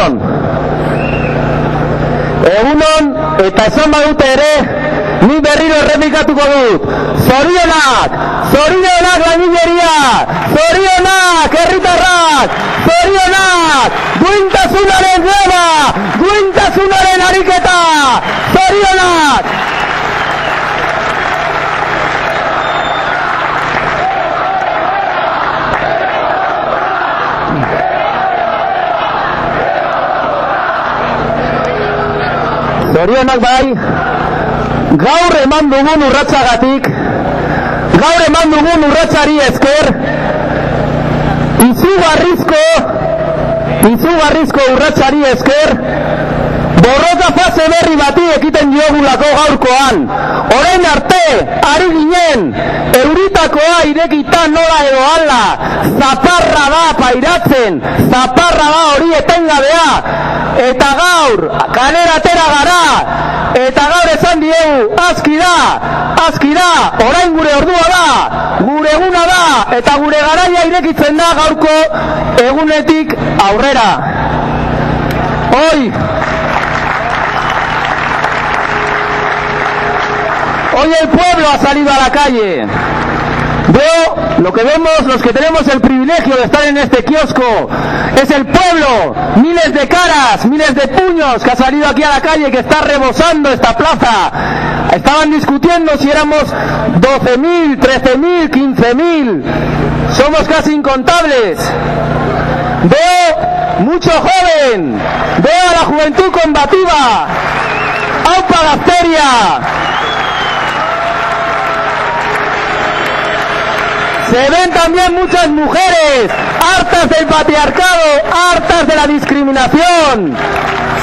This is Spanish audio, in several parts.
egunon. Egunon, eta esan badute ere, ni berriro errepikatuko dut. Zorionak, zorionak langileria, zorionak herritarrak, zorionak, duintasunaren greba, duintasunaren ariketa, zorionak! Zorionak bai, gaur eman dugun urratsagatik, gaur eman dugun urratsari esker, izugarrizko, izugarrizko urratsari esker, borroka fase berri bati ekiten diogulako gaurkoan. Orain arte, ari ginen, euritakoa irekita nola edo ala, zaparra da pairatzen, zaparra da hori etengabea, eta gaur, kalera atera gara, eta gaur esan diegu, aski da, aski da, orain gure ordua da, gure eguna da, eta gure garaia irekitzen da gaurko egunetik aurrera. Hoy, Hoy el pueblo ha salido a la calle. Veo lo que vemos, los que tenemos el privilegio de estar en este kiosco, es el pueblo, miles de caras, miles de puños que ha salido aquí a la calle, que está rebosando esta plaza. Estaban discutiendo si éramos 12.000, 13.000, 15.000. Somos casi incontables. Veo mucho joven, veo a la juventud combativa. ¡Aupa Gafteria! Se ven también muchas mujeres, hartas del patriarcado, hartas de la discriminación.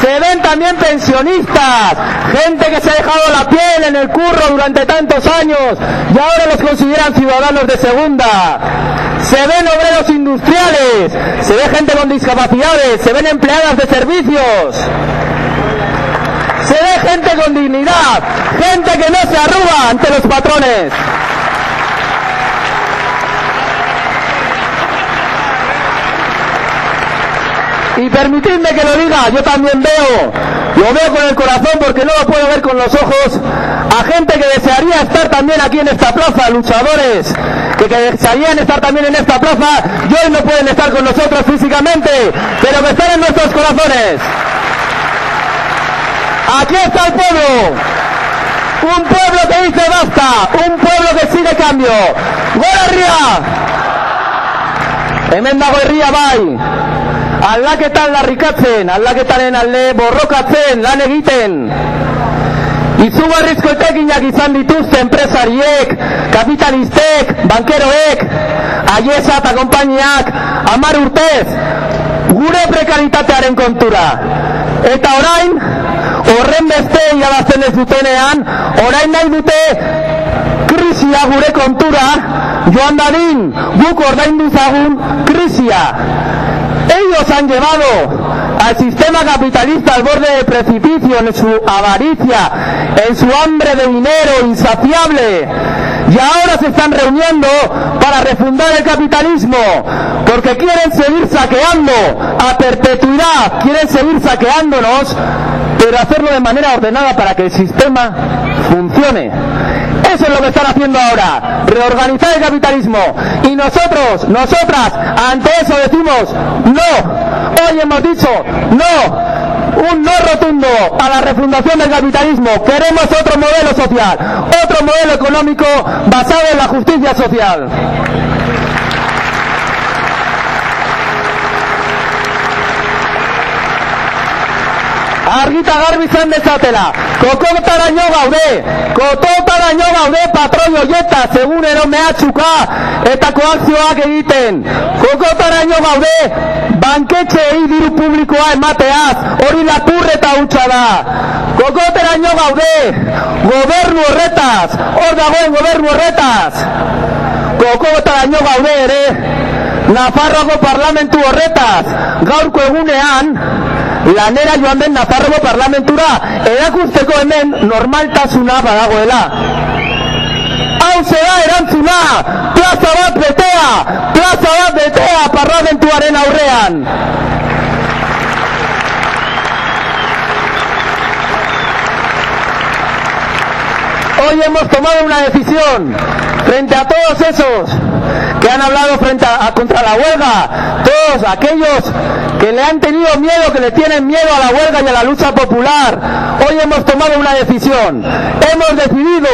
Se ven también pensionistas, gente que se ha dejado la piel en el curro durante tantos años y ahora los consideran ciudadanos de segunda. Se ven obreros industriales, se ve gente con discapacidades, se ven empleadas de servicios. Se ve gente con dignidad, gente que no se arruga ante los patrones. Y permitidme que lo diga, yo también veo, lo veo con el corazón porque no lo puedo ver con los ojos, a gente que desearía estar también aquí en esta plaza, luchadores, que, que desearían estar también en esta plaza y hoy no pueden estar con nosotros físicamente, pero que están en nuestros corazones. Aquí está el pueblo, un pueblo que dice basta, un pueblo que sigue cambio. ¡Gora Hemen dago herria bai, aldaketan larrikatzen, aldaketaren alde borrokatzen, lan egiten. Izugarrizko etekinak izan dituzte enpresariek, kapitalistek, bankeroek, aiesa eta konpainiak, amar urtez, gure prekaritatearen kontura. Eta orain, horren beste irabazten ez dutenean, orain nahi dute krisia gure kontura, joan dadin, guk ordaindu zagun krisia. Ellos han llevado al sistema capitalista al borde del precipicio en su avaricia, en su hambre de dinero insaciable. Y ahora se están reuniendo para refundar el capitalismo, porque quieren seguir saqueando a perpetuidad, quieren seguir saqueándonos, pero hacerlo de manera ordenada para que el sistema funcione. Eso es lo que están haciendo ahora, reorganizar el capitalismo. Y nosotros, nosotras, ante eso decimos no. Hoy hemos dicho no. Un no rotundo a la refundación del capitalismo. Queremos otro modelo social, otro modelo económico basado en la justicia social. Argita garbi izan dezatela. Kokotaraino gaude, kokotaraino gaude patroi hoieta, segunero mehatxuka eta koakzioak egiten. Kokotaraino gaude, banketxeei diru publikoa emateaz, hori lapurreta hutsa da. Gaude, gobernu horretaz, hor dagoen gobernu horretaz. Kokotaraino gaude ere, Nafarroako parlamentu horretaz, gaurko egunean, lanera joan den Nafarroako parlamentura erakusteko hemen normaltasuna badagoela. Hau zera erantzuna, plaza bat betea, plaza bat betea parlamentuaren aurrean. Hoy hemos tomado una decisión frente a todos esos que han hablado frente a, contra la huelga, todos aquellos que le han tenido miedo, que le tienen miedo a la huelga y a la lucha popular. Hoy hemos tomado una decisión. Hemos decidido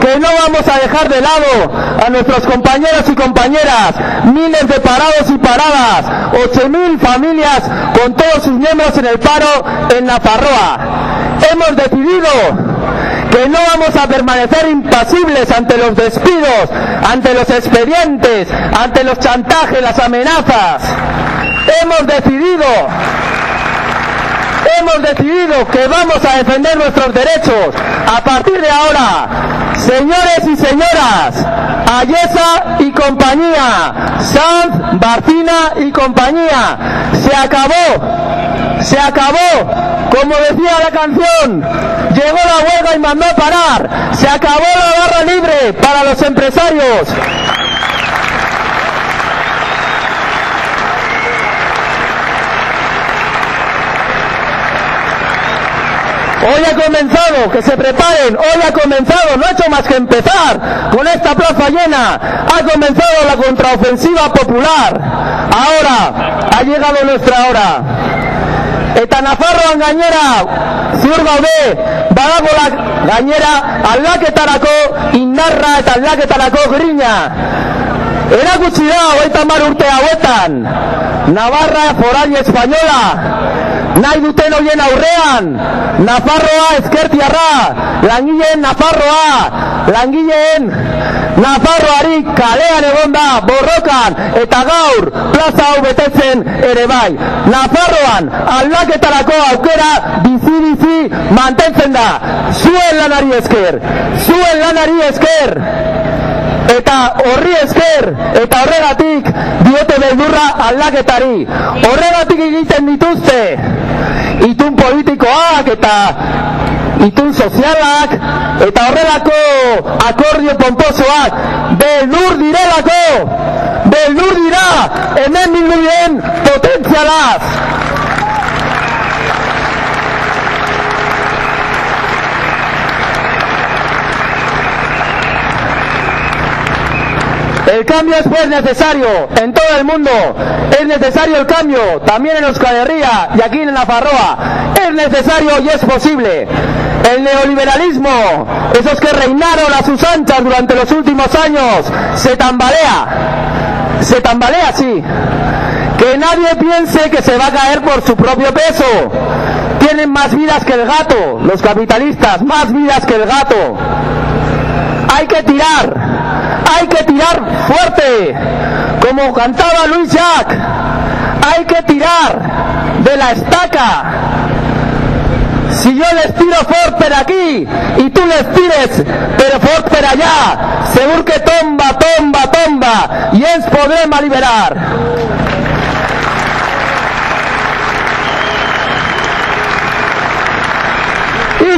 que no vamos a dejar de lado a nuestros compañeros y compañeras, miles de parados y paradas, 8.000 familias con todos sus miembros en el paro en Nafarroa. Hemos decidido que no vamos a permanecer impasibles ante los despidos, ante los expedientes, ante los chantajes, las amenazas. Hemos decidido, hemos decidido que vamos a defender nuestros derechos. A partir de ahora, señores y señoras, Ayesa y compañía, Sanz, Barcina y compañía, se acabó, se acabó como decía la canción, llegó la huelga y mandó a parar. Se acabó la barra libre para los empresarios. Hoy ha comenzado, que se preparen, hoy ha comenzado, no ha hecho más que empezar con esta plaza llena, ha comenzado la contraofensiva popular. Ahora ha llegado nuestra hora. Eta Nafarroan gainera zur gaude badagola gainera aldaketarako indarra eta aldaketarako grina. Erakutsi da hogeita mar urte hauetan Navarra foral espainola. Nahi duten hoien aurrean Nafarroa ezkertiarra langileen Nafarroa langileen Nafarroari kalean egon da borrokan eta gaur plaza hau betetzen ere bai. Nafarroan aldaketarako aukera bizi bizi mantentzen da. Zuen lanari esker zuen lanari esker. Eta horri esker eta horregatik diote beldurra aldaketari. Horregatik egiten dituzte itun politikoak eta itun sozialak eta horrelako akordio pomposoak beldur direlako beldur dira hemen bildu potentzialaz El cambio es pues necesario en todo el mundo. Es necesario el cambio también en Euskal Herria y aquí en la Farroa. Es necesario y es posible. El neoliberalismo, esos que reinaron a sus anchas durante los últimos años, se tambalea. Se tambalea, sí. Que nadie piense que se va a caer por su propio peso. Tienen más vidas que el gato, los capitalistas, más vidas que el gato. Hay que tirar, hay que tirar fuerte, como cantaba Luis Jack, hay que tirar de la estaca. Si yo les tiro fuerte aquí y tú les tires pero fuerte allá, seguro que tomba, tomba, tomba y es podremos liberar.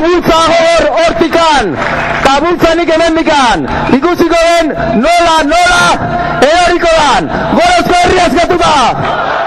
bultza hor hortikan, eta bultzanik emendikan, ikusiko den nola, nola, eroriko dan, gorozko herriaz gatuta!